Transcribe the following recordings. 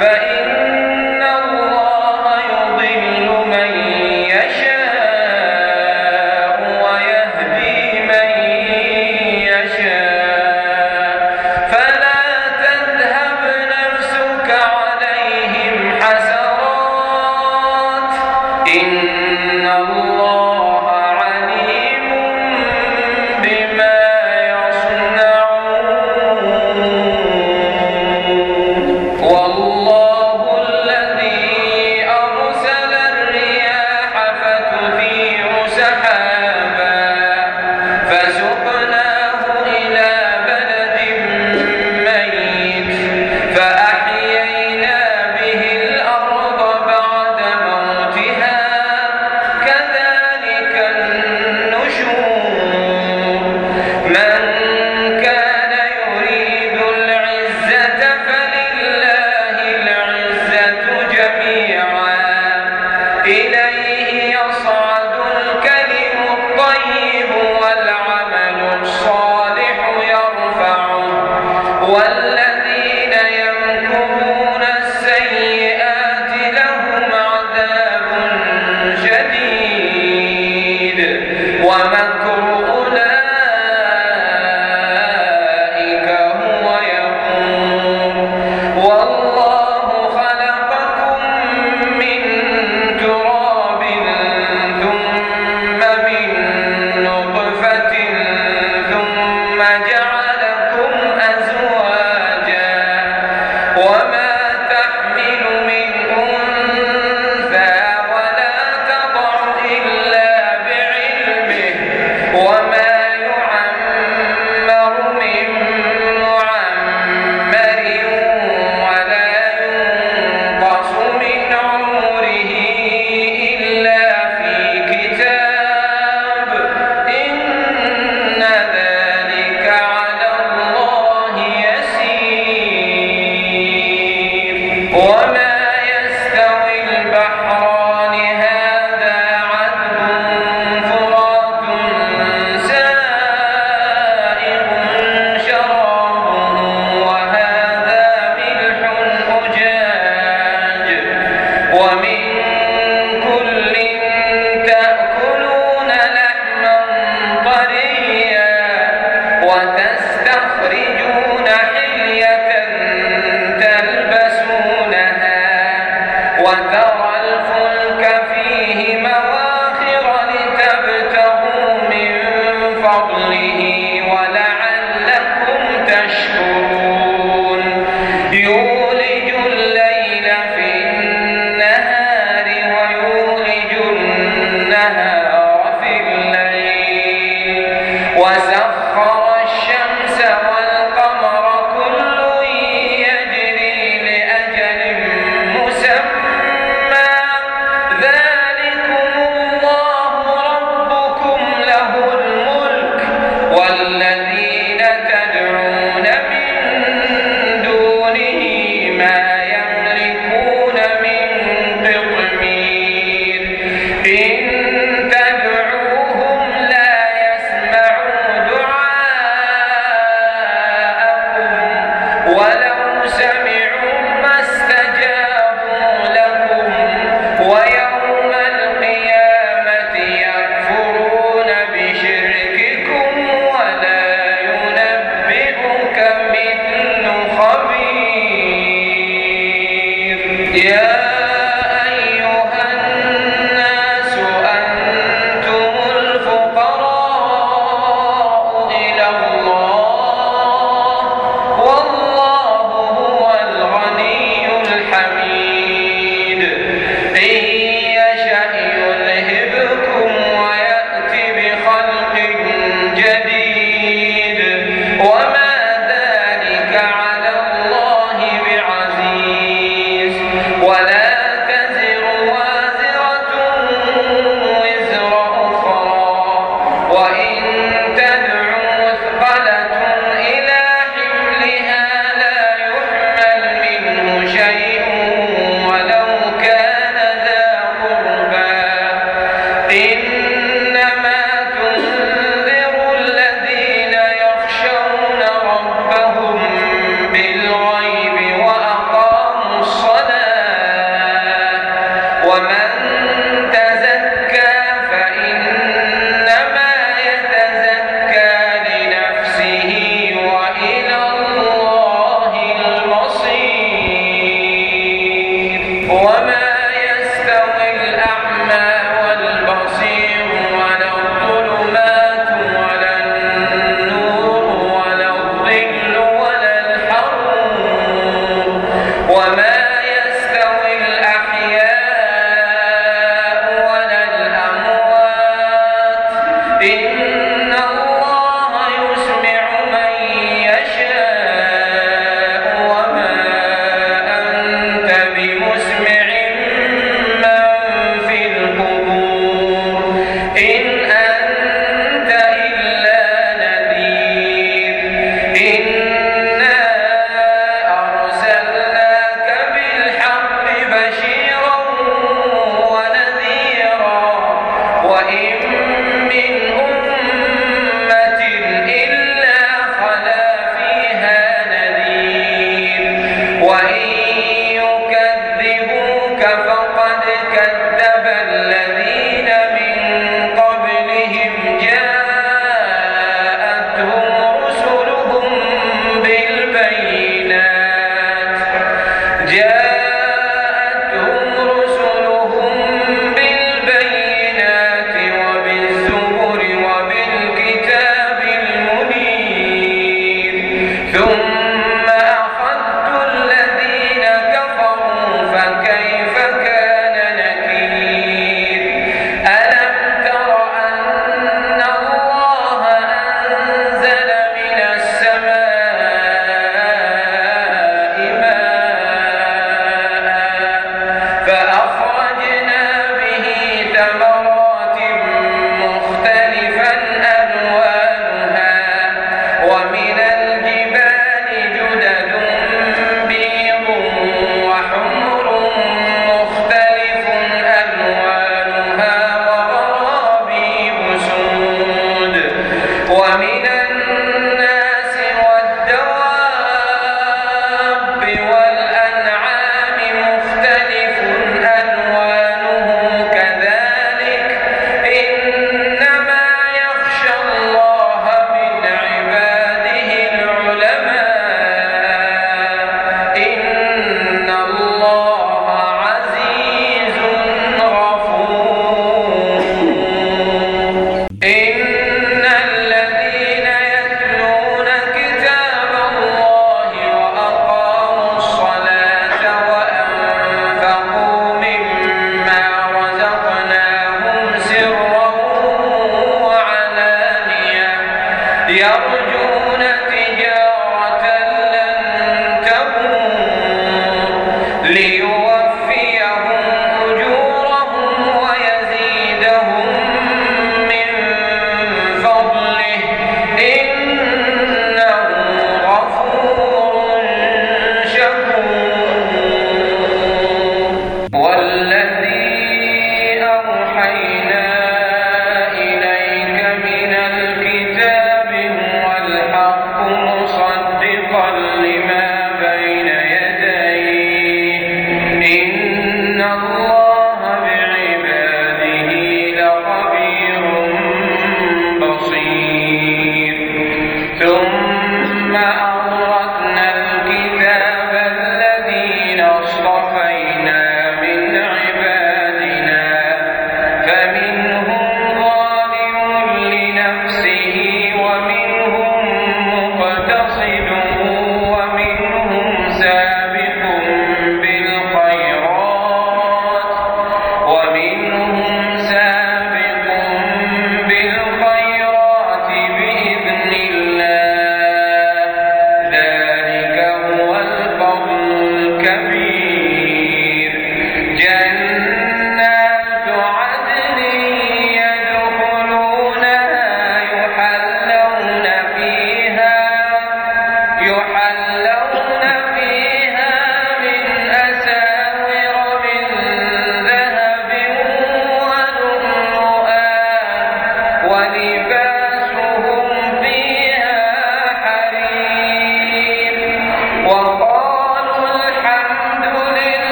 فإن ولا Amen.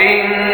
إن